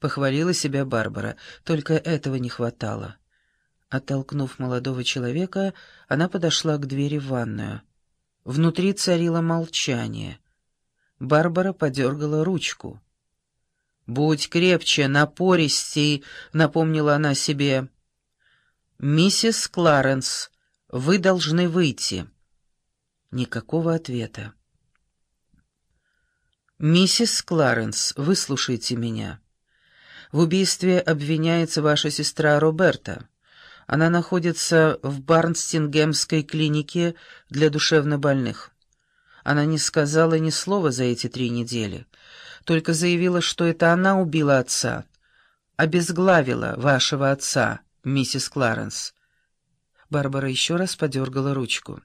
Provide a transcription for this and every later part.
— похвалила себя Барбара. Только этого не хватало. Оттолкнув молодого человека, она подошла к двери в ванную. Внутри царило молчание. Барбара подергала ручку. «Будь крепче, напористей», — напомнила она себе. «Миссис Кларенс, вы должны выйти». Никакого ответа. «Миссис Кларенс, выслушайте меня. В убийстве обвиняется ваша сестра Роберта. Она находится в Барнстингемской клинике для душевнобольных. Она не сказала ни слова за эти три недели, только заявила, что это она убила отца, обезглавила вашего отца, миссис Кларенс. Барбара еще раз подергала ручку.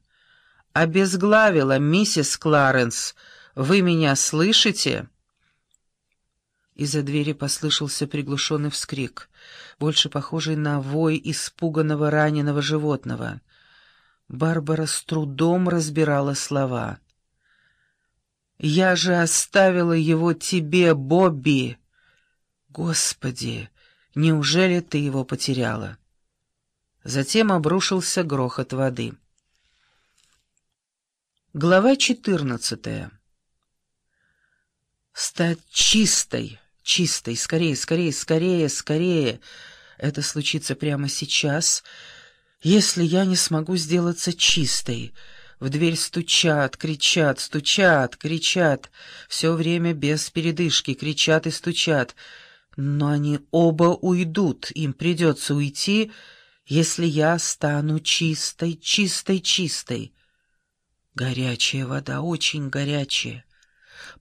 «Обезглавила, миссис Кларенс! Вы меня слышите?» Из-за двери послышался приглушенный вскрик, больше похожий на вой испуганного раненого животного. Барбара с трудом разбирала слова. «Я же оставила его тебе, Бобби!» «Господи, неужели ты его потеряла?» Затем обрушился грохот воды. Глава четырнадцатая. «Стать чистой!» Чистой. Скорее, скорее, скорее, скорее. Это случится прямо сейчас, если я не смогу сделаться чистой. В дверь стучат, кричат, стучат, кричат. Все время без передышки кричат и стучат. Но они оба уйдут, им придется уйти, если я стану чистой, чистой, чистой. Горячая вода, очень горячая.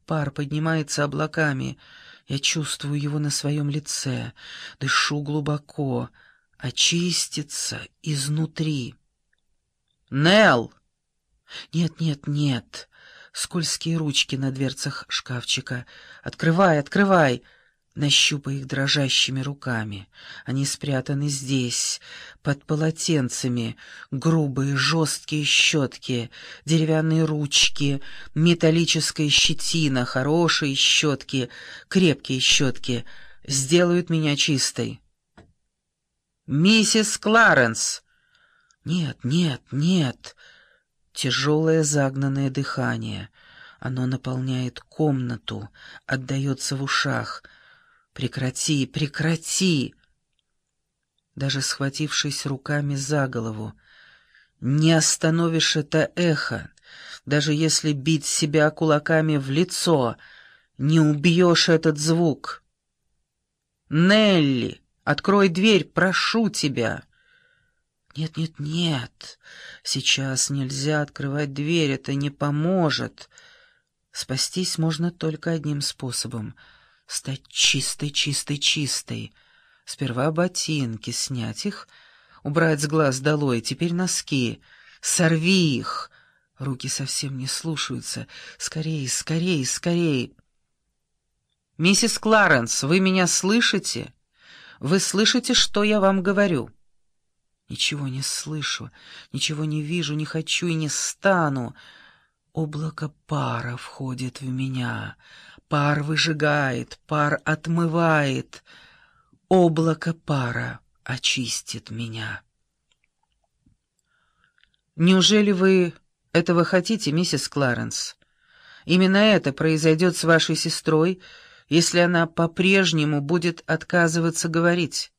Пар поднимается облаками — я чувствую его на своем лице, дышу глубоко, очистится изнутри. «Нелл!» «Нет, нет, нет!» Скользкие ручки на дверцах шкафчика. «Открывай, открывай!» Нащупай их дрожащими руками. Они спрятаны здесь, под полотенцами, грубые жесткие щетки, деревянные ручки, металлическая щетина, хорошие щетки, крепкие щетки сделают меня чистой. «Миссис Кларенс!» «Нет, нет, нет!» Тяжелое загнанное дыхание. Оно наполняет комнату, отдается в ушах — «Прекрати, прекрати!» Даже схватившись руками за голову, «Не остановишь это эхо, даже если бить себя кулаками в лицо, не убьешь этот звук!» «Нелли, открой дверь, прошу тебя!» «Нет, нет, нет, сейчас нельзя открывать дверь, это не поможет. Спастись можно только одним способом — стать чистой, чистой, чистой. Сперва ботинки, снять их, убрать с глаз долой, теперь носки. Сорви их! Руки совсем не слушаются. Скорей, скорей, скорей! «Миссис Кларенс, вы меня слышите? Вы слышите, что я вам говорю?» «Ничего не слышу, ничего не вижу, не хочу и не стану. Облако пара входит в меня». Пар выжигает, пар отмывает. Облако пара очистит меня. Неужели вы этого хотите, миссис Кларенс? Именно это произойдет с вашей сестрой, если она по-прежнему будет отказываться говорить.